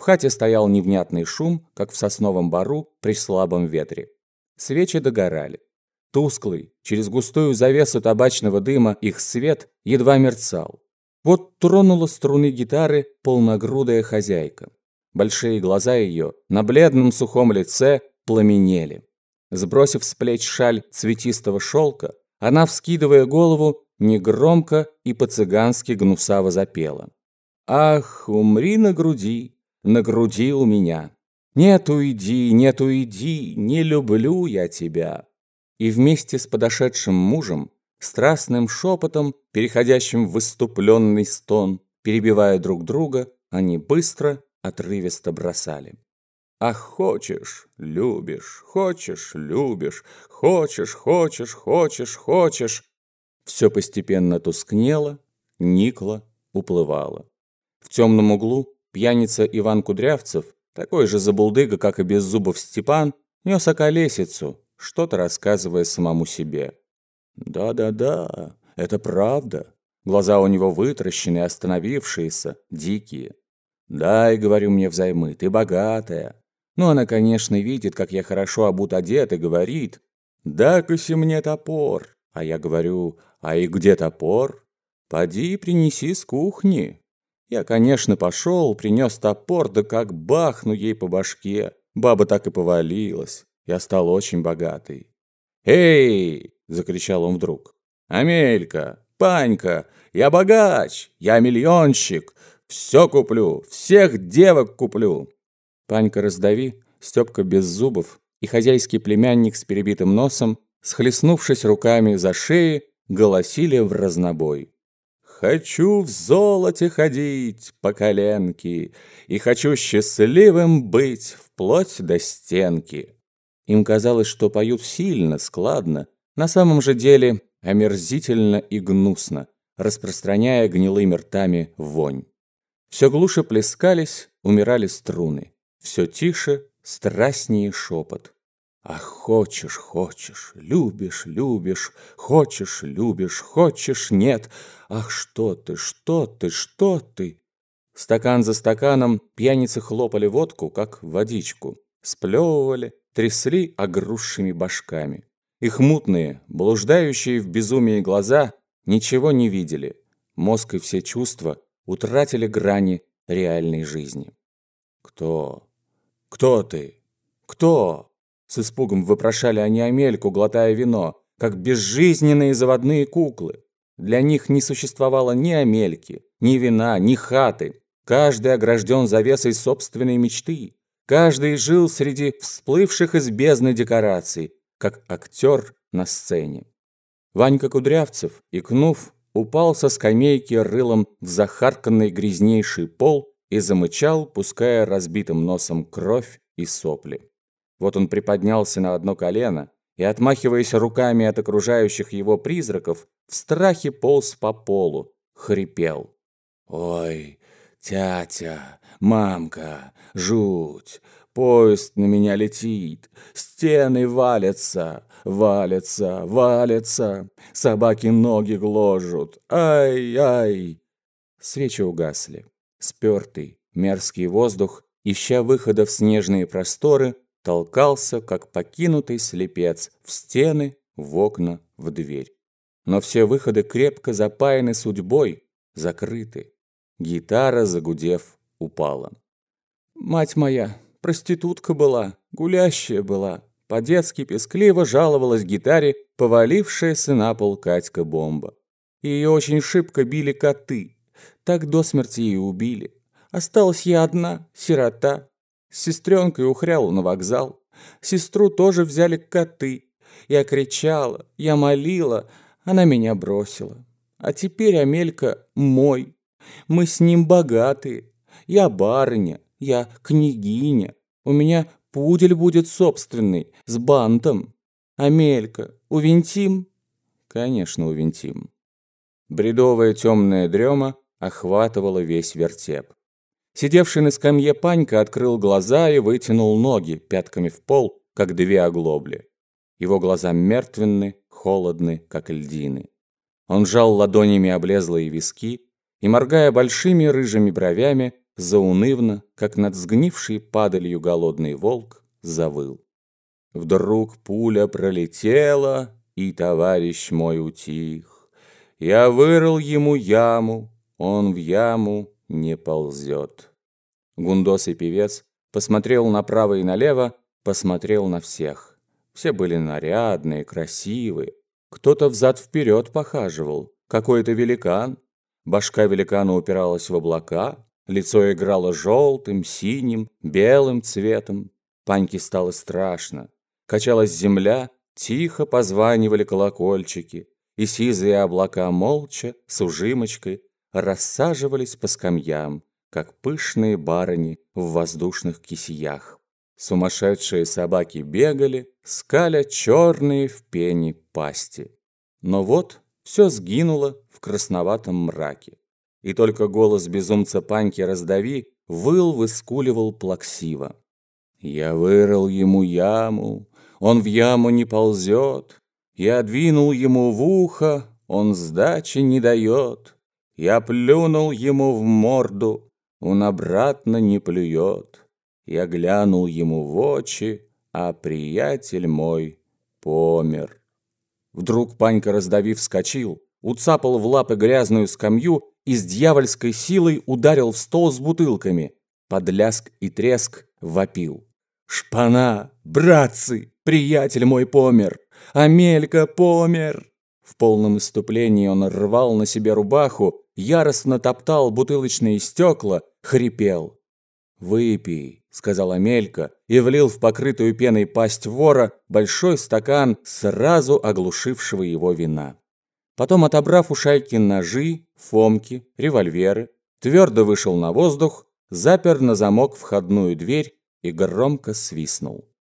В хате стоял невнятный шум, как в сосновом бару при слабом ветре. Свечи догорали. Тусклый, через густую завесу табачного дыма их свет едва мерцал. Вот тронула струны гитары полногрудая хозяйка. Большие глаза ее на бледном сухом лице пламенели. Сбросив с плеч шаль цветистого шелка, она, вскидывая голову, негромко и по-цыгански гнусаво запела. «Ах, умри на груди, на груди у меня. Нет, уйди, нет, уйди, не люблю я тебя. И вместе с подошедшим мужем, страстным шепотом, переходящим в выступленный стон, перебивая друг друга, они быстро, отрывисто бросали. Ах, хочешь, любишь, хочешь, любишь, хочешь, хочешь, хочешь, хочешь. Все постепенно тускнело, никло, уплывало. В темном углу Пьяница Иван Кудрявцев, такой же забулдыга, как и Беззубов Степан, нес околесицу, что-то рассказывая самому себе. «Да-да-да, это правда». Глаза у него вытращенные, остановившиеся, дикие. «Дай, — говорю мне взаймы, — ты богатая». Ну, она, конечно, видит, как я хорошо обут одет, и говорит, «Дай-ка мне топор». А я говорю, «А и где топор?» «Поди принеси с кухни». Я, конечно, пошел, принес топор, да как бахну ей по башке. Баба так и повалилась. Я стал очень богатый. «Эй!» – закричал он вдруг. «Амелька! Панька! Я богач! Я миллионщик! Все куплю! Всех девок куплю!» Панька раздави, Степка без зубов и хозяйский племянник с перебитым носом, схлестнувшись руками за шеи, голосили в разнобой. Хочу в золоте ходить по коленке И хочу счастливым быть вплоть до стенки. Им казалось, что поют сильно, складно, на самом же деле омерзительно и гнусно, распространяя гнилыми ртами вонь. Все глуше плескались, умирали струны. Все тише, страстнее шепот. Ах, хочешь, хочешь, любишь, любишь, хочешь, любишь, хочешь, нет. Ах, что ты, что ты, что ты? Стакан за стаканом пьяницы хлопали водку, как водичку, сплевывали, трясли огрузшими башками. Их мутные, блуждающие в безумии глаза ничего не видели. Мозг и все чувства утратили грани реальной жизни. Кто? Кто ты? Кто? С испугом вопрошали они Амельку, глотая вино, как безжизненные заводные куклы. Для них не существовало ни Амельки, ни вина, ни хаты. Каждый огражден завесой собственной мечты. Каждый жил среди всплывших из бездны декораций, как актер на сцене. Ванька Кудрявцев, икнув, упал со скамейки рылом в захарканный грязнейший пол и замычал, пуская разбитым носом кровь и сопли. Вот он приподнялся на одно колено и, отмахиваясь руками от окружающих его призраков, в страхе полз по полу, хрипел. «Ой, тятя, мамка, жуть, поезд на меня летит, стены валятся, валятся, валятся, собаки ноги гложут, ай-ай!» Свечи угасли. Спертый, мерзкий воздух, ища выхода в снежные просторы, толкался, как покинутый слепец, в стены, в окна, в дверь. Но все выходы крепко запаяны судьбой, закрыты. Гитара, загудев, упала. Мать моя, проститутка была, гулящая была. По-детски пескливо жаловалась гитаре повалившаяся на пол Катька-бомба. Ее очень шибко били коты. Так до смерти и убили. Осталась я одна, сирота, с сестренкой ухрял на вокзал. Сестру тоже взяли коты. Я кричала, я молила, она меня бросила. А теперь Амелька мой. Мы с ним богатые. Я барыня, я княгиня. У меня пудель будет собственный, с бантом. Амелька, увинтим? Конечно, увинтим. Бредовая темная дрема охватывала весь вертеп. Сидевший на скамье Панька открыл глаза и вытянул ноги пятками в пол, как две оглобли. Его глаза мертвенны, холодны, как льдины. Он жал ладонями облезлые виски и, моргая большими рыжими бровями, заунывно, как над сгнившей падалью голодный волк, завыл. Вдруг пуля пролетела, и товарищ мой утих. Я вырыл ему яму, он в яму не ползет. Гундос и певец посмотрел направо и налево, посмотрел на всех. Все были нарядные, красивые. Кто-то взад-вперед похаживал, какой-то великан. Башка великана упиралась в облака, лицо играло желтым, синим, белым цветом. Паньке стало страшно. Качалась земля, тихо позванивали колокольчики, и сизые облака молча, с ужимочкой, рассаживались по скамьям, как пышные барыни в воздушных кисиях. Сумасшедшие собаки бегали, скаля черные в пене пасти. Но вот все сгинуло в красноватом мраке. И только голос безумца Паньки раздави выл, выскуливал плаксиво. Я вырыл ему яму, он в яму не ползет. Я двинул ему в ухо, он сдачи не дает. Я плюнул ему в морду, он обратно не плюет. Я глянул ему в очи, а приятель мой помер. Вдруг Панька, раздавив, вскочил, уцапал в лапы грязную скамью и с дьявольской силой ударил в стол с бутылками. Под ляск и треск вопил. «Шпана! Братцы! Приятель мой помер! Амелька помер!» В полном иступлении он рвал на себе рубаху, яростно топтал бутылочные стекла, хрипел. «Выпей», — сказала Мелька и влил в покрытую пеной пасть вора большой стакан сразу оглушившего его вина. Потом, отобрав у шайки ножи, фомки, револьверы, твердо вышел на воздух, запер на замок входную дверь и громко свистнул.